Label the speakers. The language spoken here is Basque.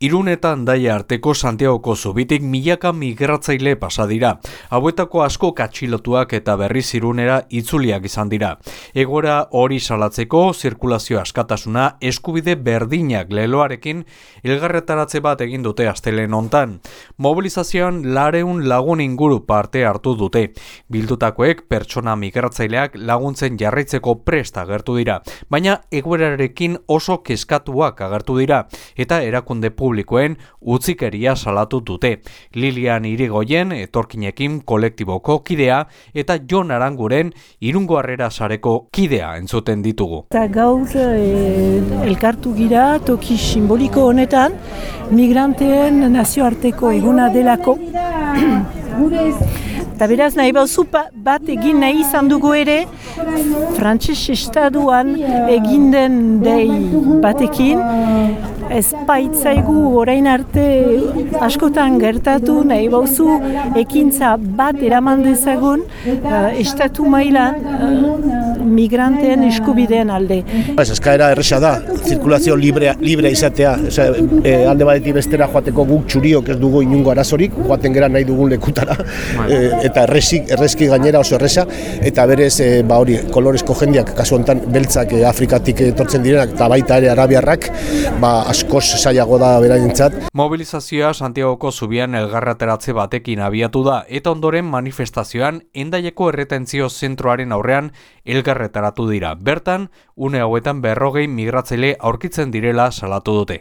Speaker 1: Irunetan daia arteko Santiagoko zubitik milaka migratzaile pasa dira. Hauetako asko katxilotuak eta berriz irunera itzuliak izan dira. Egora hori salatzeko zirkulazio askatasuna eskubide berdinak leloarekin ilgarretaratze bat egin dute astelen hontan. Mobilizazioan lareun lagun inguru parte hartu dute. Bildutakoek pertsona migratzaileak laguntzen jarraitzeko presta agertu dira. Baina egoerarekin oso keskatuak agertu dira. Eta erakunde publikoen utzikeria salatu dute. Lilian Irigoyen etorkinekin kolektiboko kidea eta Jon Aranguren irungo harrera sareko kidea entzuten ditugu.
Speaker 2: Eta gaur e, elkartu gira toki simboliko honetan migranteen nazioarteko eguna delako. Eta beraz nahi bauzu bat egin nahi izan dugu ere Frantses estaduan egin den dei batekin ez baitzaigu orain arte askotan gertatu nahi bauzu ekintza bat eraman dezagun uh, estatu mailan uh, migranteen eskubideen alde.
Speaker 3: Ez, eskaera erresa da, zirkulazio libre, libre izatea, Eza, e, alde batetik bestera joateko guk txuriok ez dugu inungo arazorik, joaten gera nahi dugun lekutara, e, eta erresik, erreski gainera oso erresa, eta berez, e, ba hori, kolorezko jendiak, kasu honetan, beltzak e, Afrikatik etortzen direnak, eta baita ere arabiarrak, ba, askoz saiago da beraintzat.
Speaker 1: Mobilizazioa Santiagoko zubian elgarrateratze batekin abiatu da eta ondoren manifestazioan endaieko erretentzio zentroaren aurrean elgarretaratu dira. Bertan, une hauetan berrogei migratzaile aurkitzen direla salatu dute.